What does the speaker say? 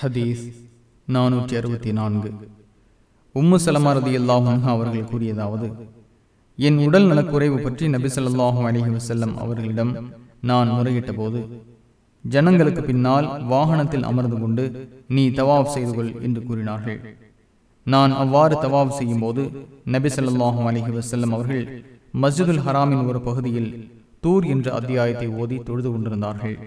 ஹதீஸ் நானூற்றி அறுபத்தி நான்கு. உம்மு சலமாரதி அல்லாஹ் அவர்கள் கூறியதாவது என் உடல் நலக்குறைவு பற்றி நபிசல்லாஹும் ஸல்லல்லாஹு வசல்லம் அவர்களிடம் நான் முறையிட்ட போது ஜனங்களுக்கு பின்னால் வாகனத்தில் அமர்ந்து கொண்டு நீ தவாப் செய்து கொள் என்று கூறினார்கள். நான் அவ்வாறு தவாப் செய்யும் போது நபி ஸல்லல்லாஹு அலைஹி வஸல்லம் அவர்கள் மஸ்ஜிதுல் ஹராமின் ஒரு பகுதியில் தூர் என்ற அத்தியாயத்தை ஓதி தொழுது கொண்டிருந்தார்கள்.